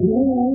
Oh.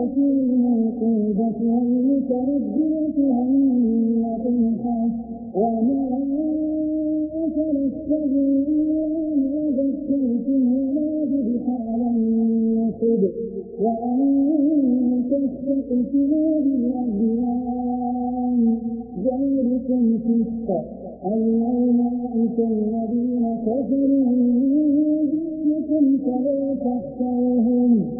كثير منقوبة متردية نقيحة وما أثر السبيل إلا ما ذكرتم ولا ذبح على النصب وأن تستقسموا بالأزلام ذلكم فسق اليوم أتى الذين كفروا من دينكم فلا تخشوهم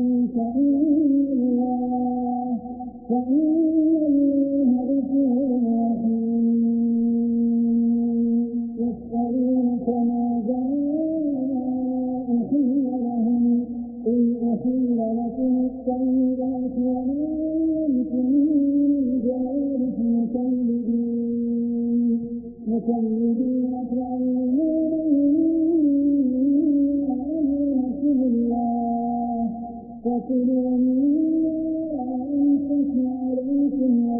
تقتلوا مما أنفق عليكم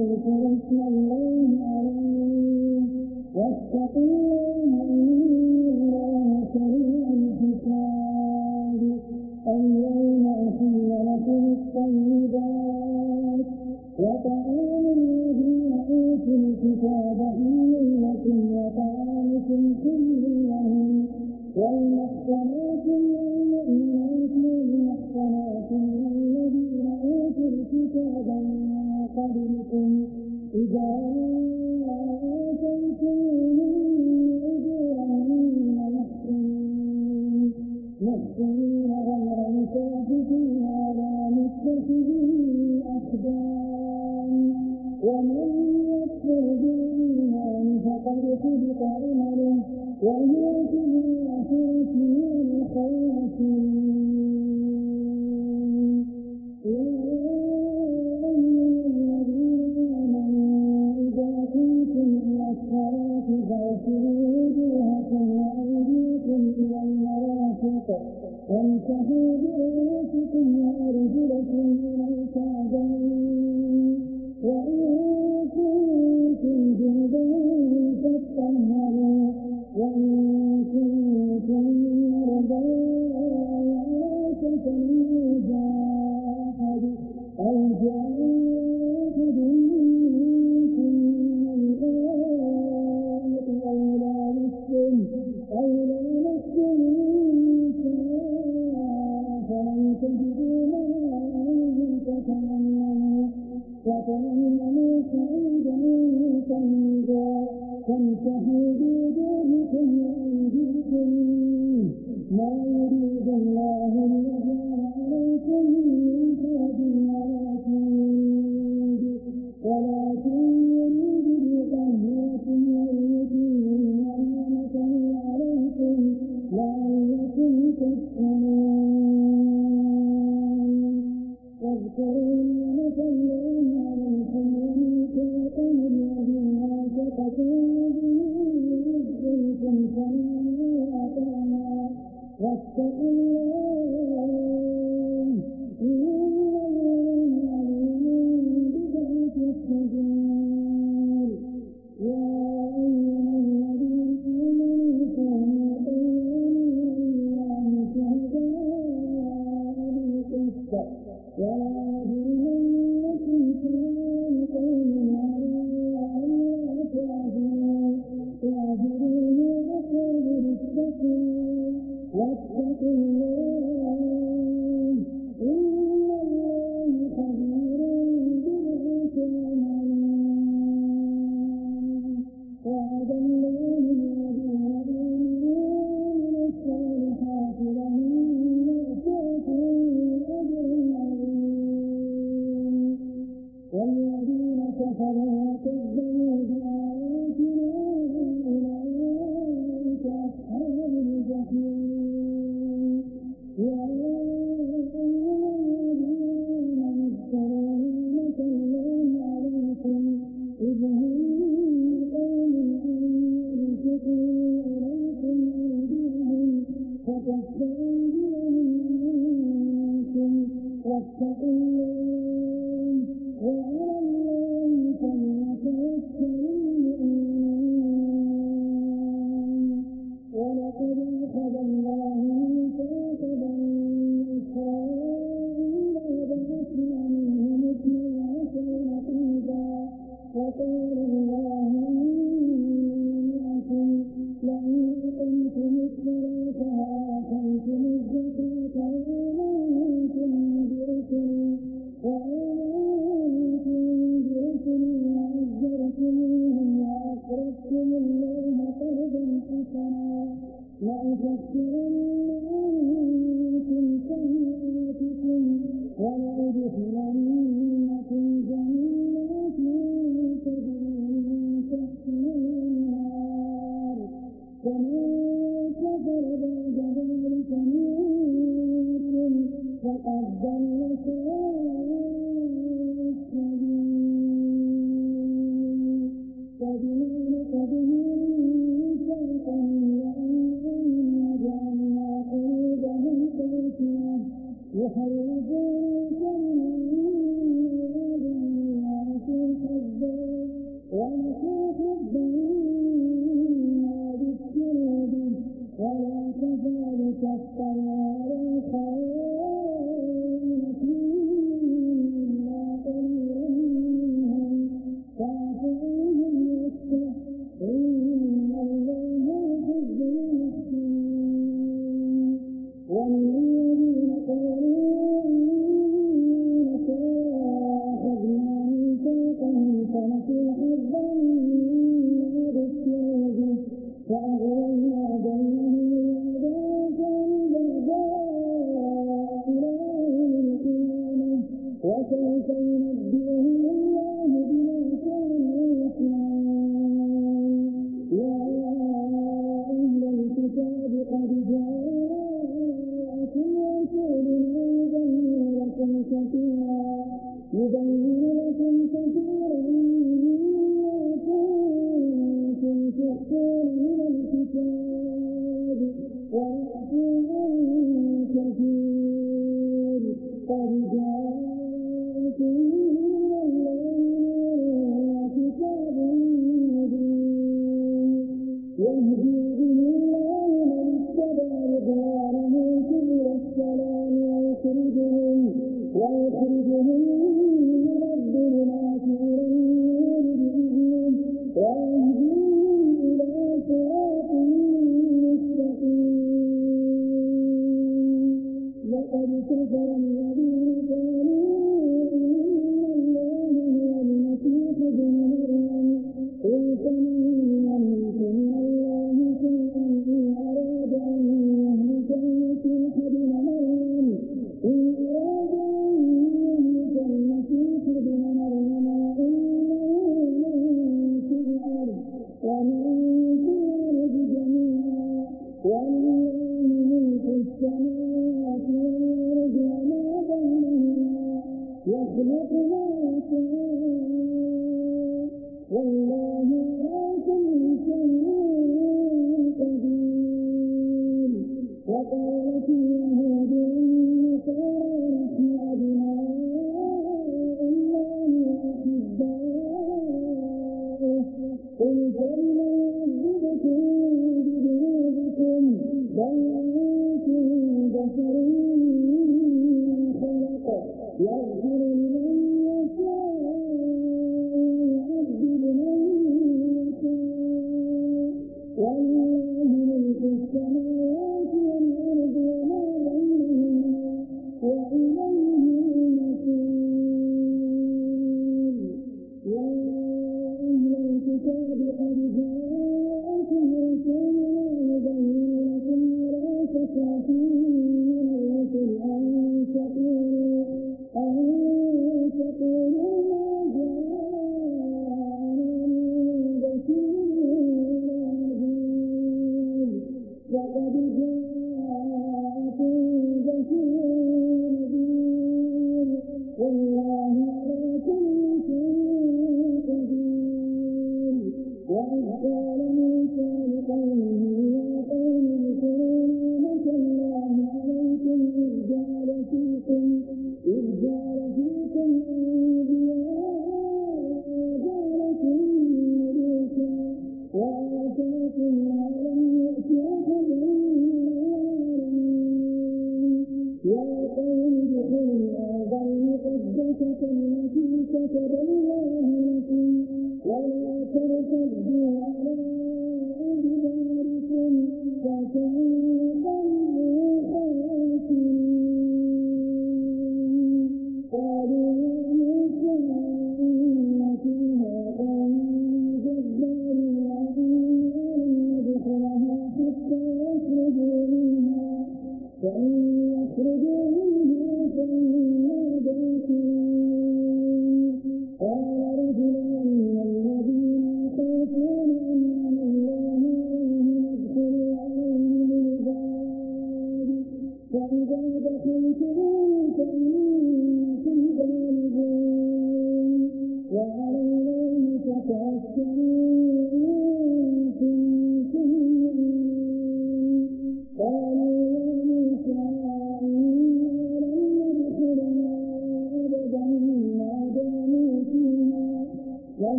ما يريد الله ليجعل عليكم من حرج ولا وَاتَّقُوا اللَّهَ وَعَلَى اللَّهِ فَلْيَتَوَكَّلِ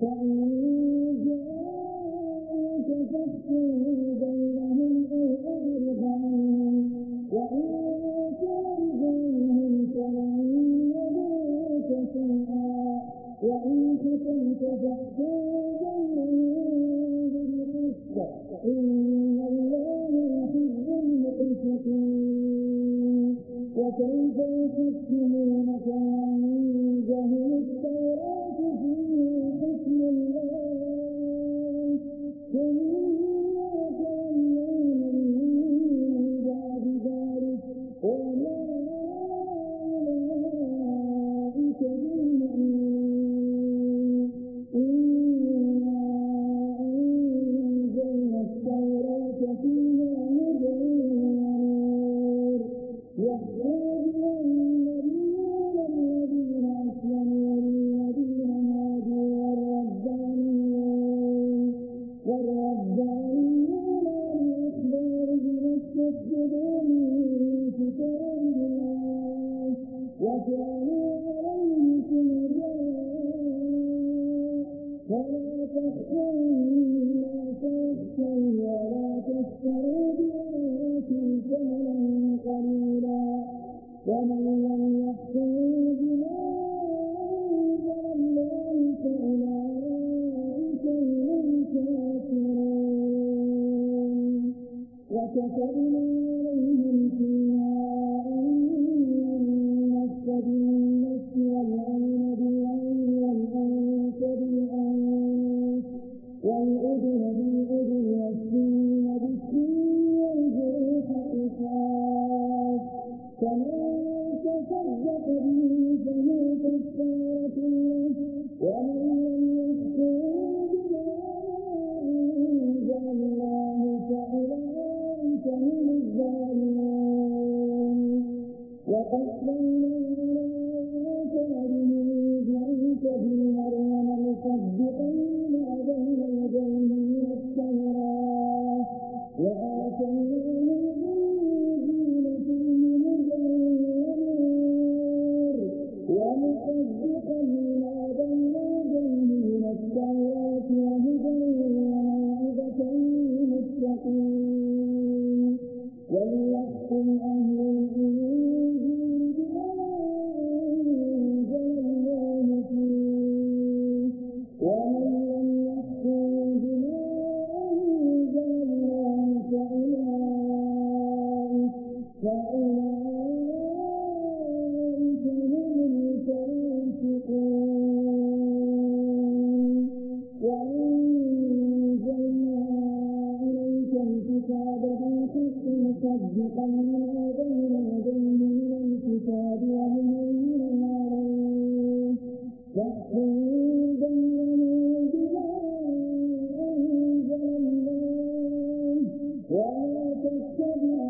فإن جاءوك فاحكم seven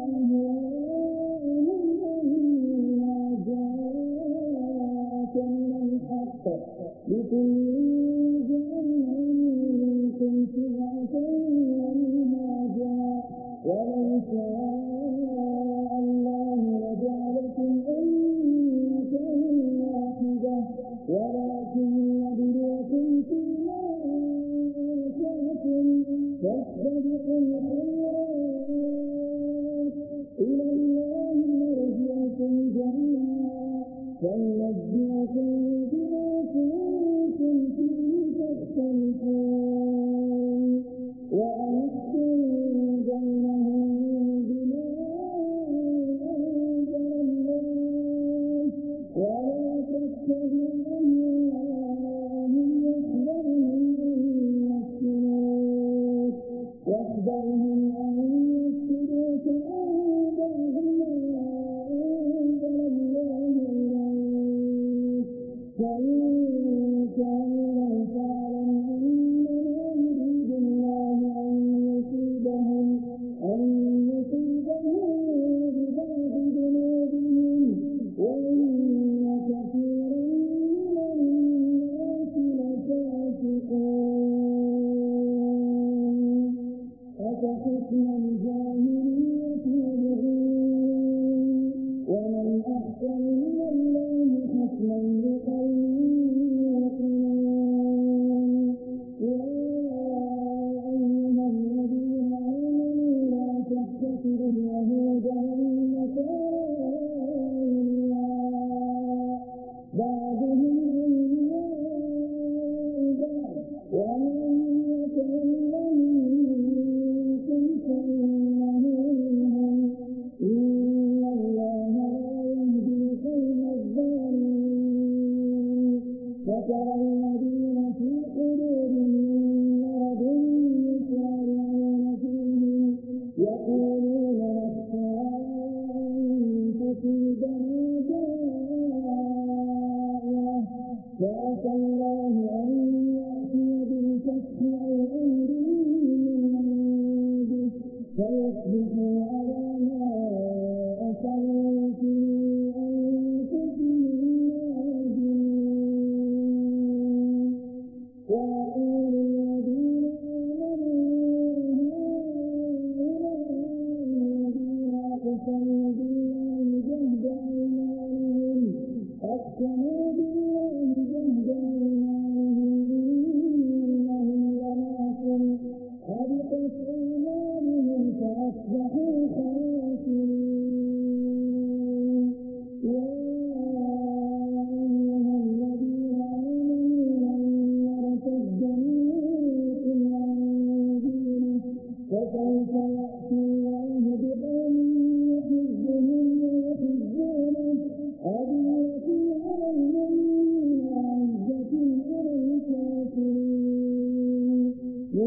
ಸಂಪೂರ್ಣವಾಗಿ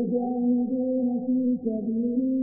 يجاهدون في سبيل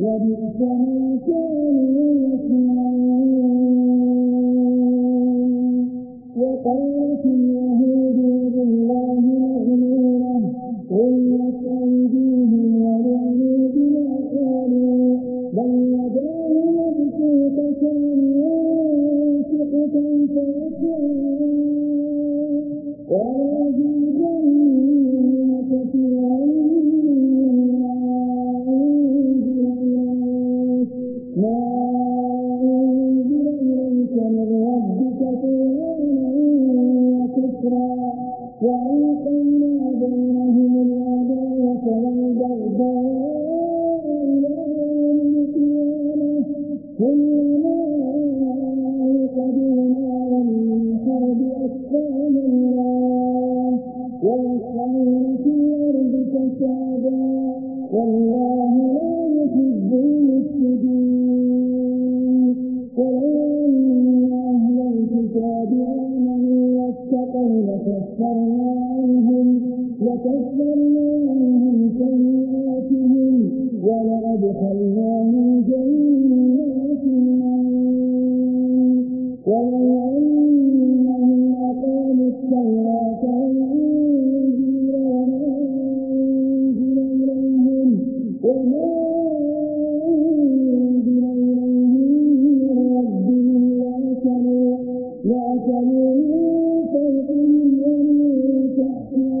السحت لبئس ما كانوا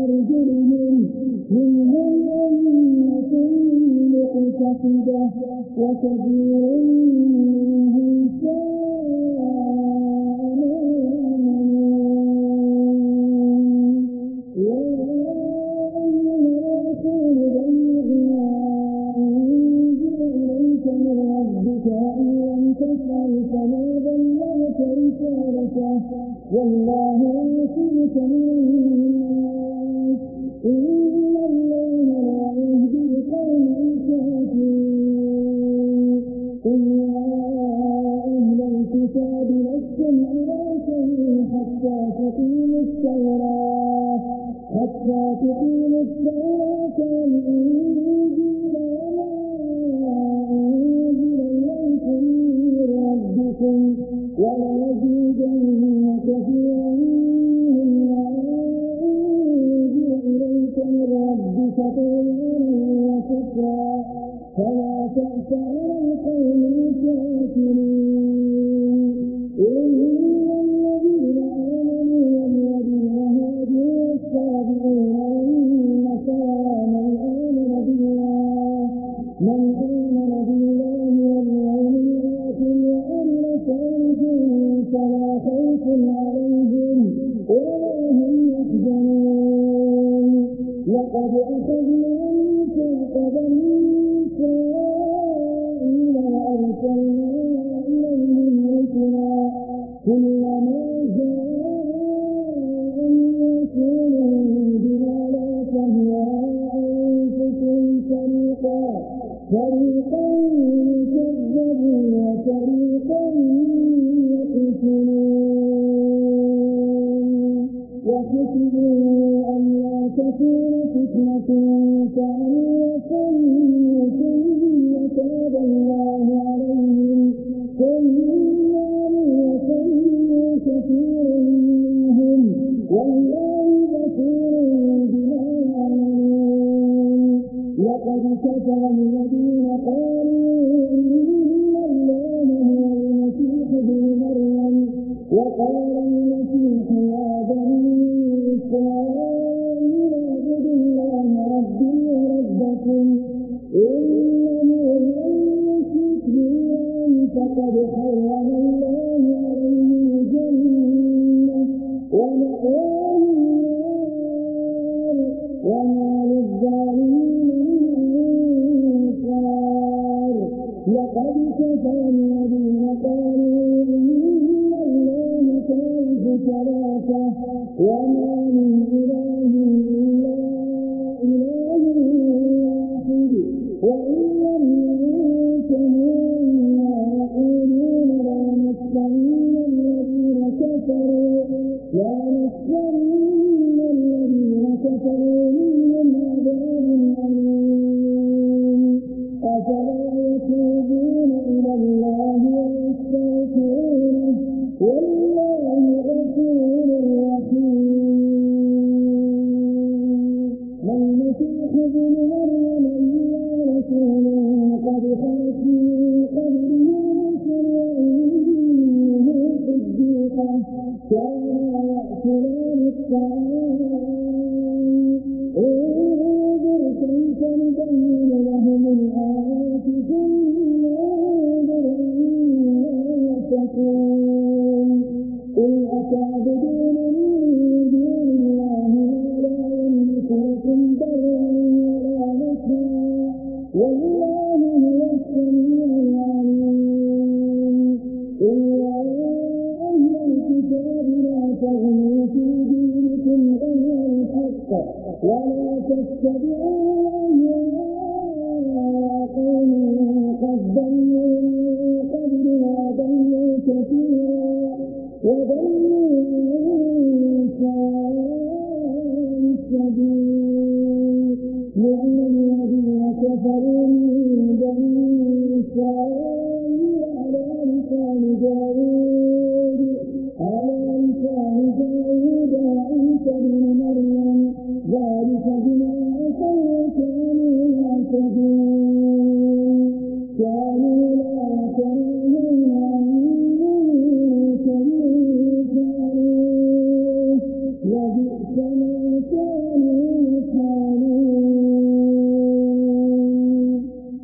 تحت أرجلهم منهم أمة مقتصدة وكثير منهم ساء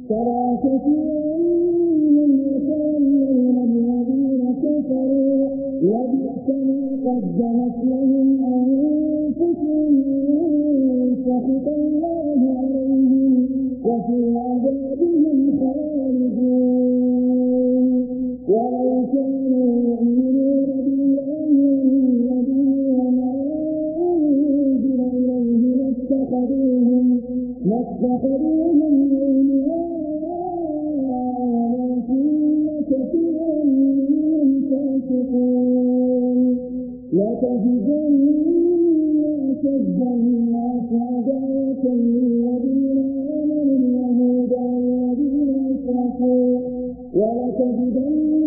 ترى كثيرين يصلون الذين كفروا وبئس ما قدمت لهم انفسهم سخط الله عليهم وفي العذاب هم خالدون ولو كانوا يؤمنون بالله والنبي وما انزل اليه لاتخذوهم تجد الناس الناس هداية للذين آمنوا الهدى والذين أشركوا ولتجدن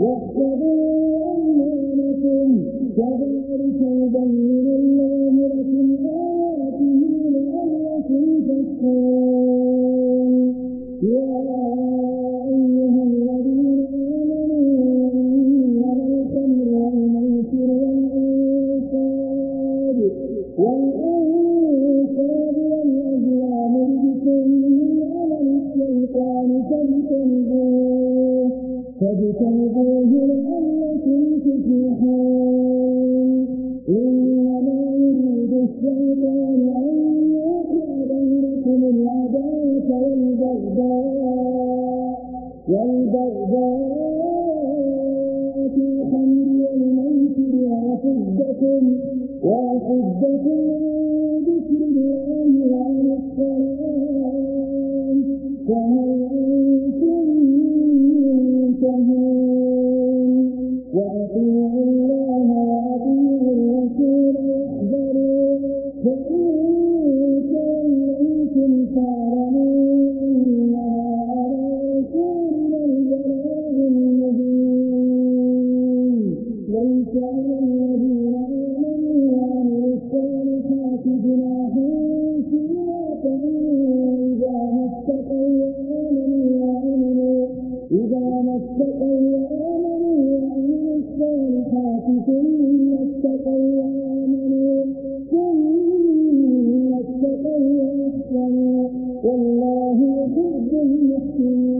وَاسْتَغْفِرُوا لَكُمْ كَذَلِكَ والله يحب المحسنين.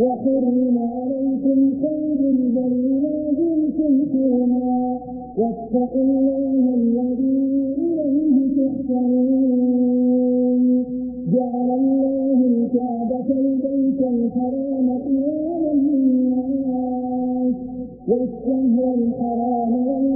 وحرم عليكم خير البر ما دمتم فيها واتقوا الله الذي إليه تحشرون. جعل الله الكعبة البيت الحرام قياما للناس والشهر الحرام والناس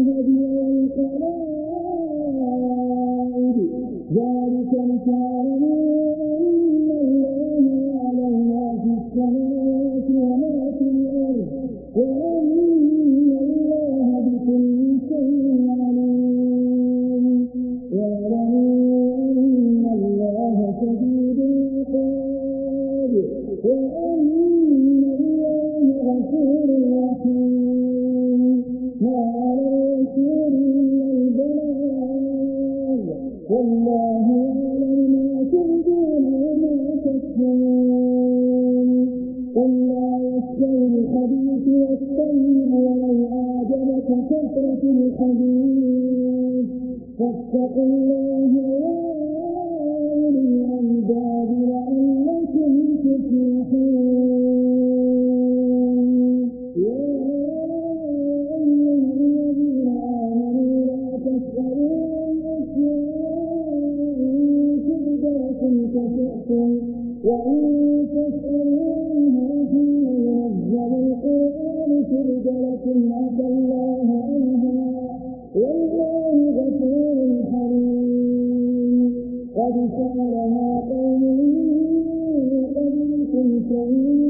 قد سألها قوم من قبلكم فإن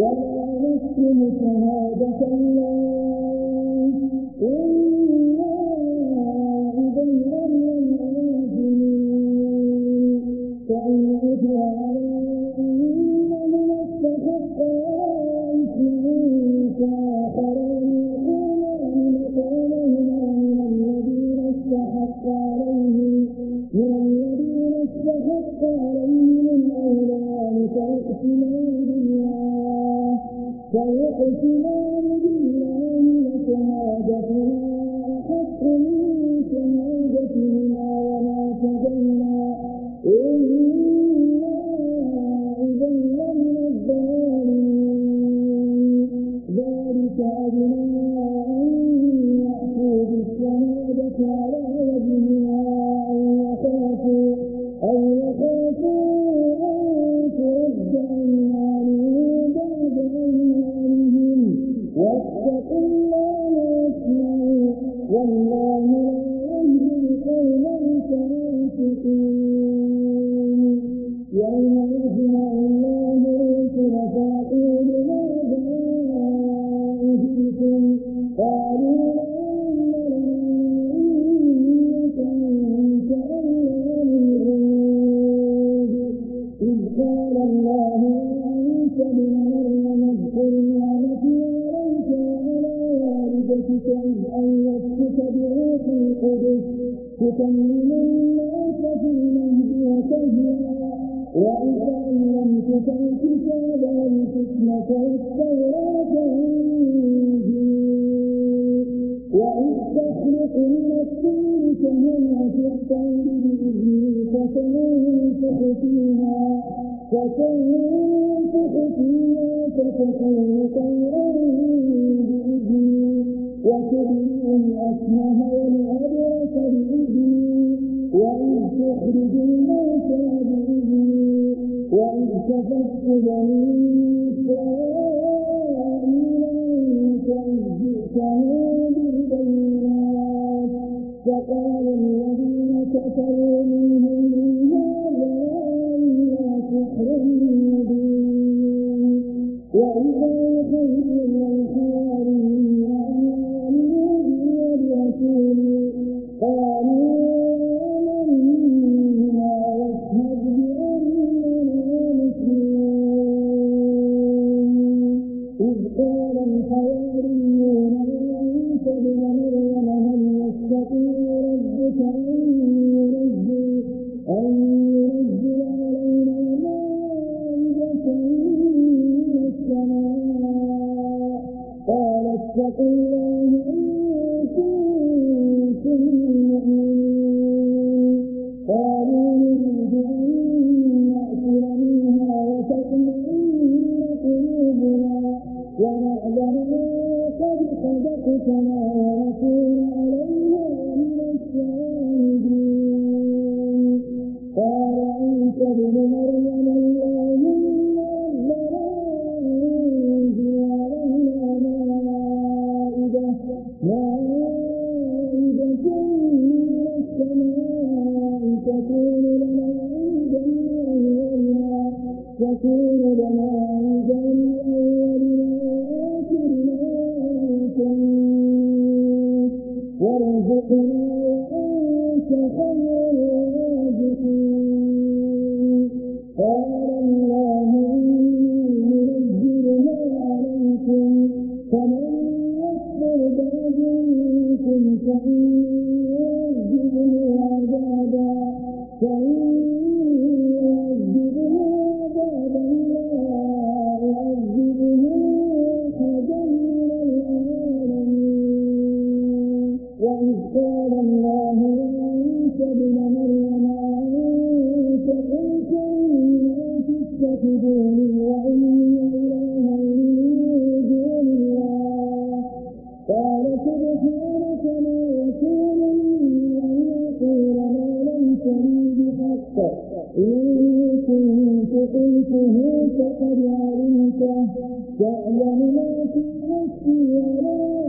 وَلَا نَسْتَمِ شَهَادَةً لَا فكن ينفق فيما فتكون خيرا بإذني وتبني الأسمه وإذ تخرج الموتى بإذني وإذ كففت بني واتقوا الله إن كنتم مؤمنين. قالوا نريد أن نأكل منها وتطمئن قلوبنا. ونعلم قد صدقتنا. فقد علمته. تعلم ما في نفسي ولا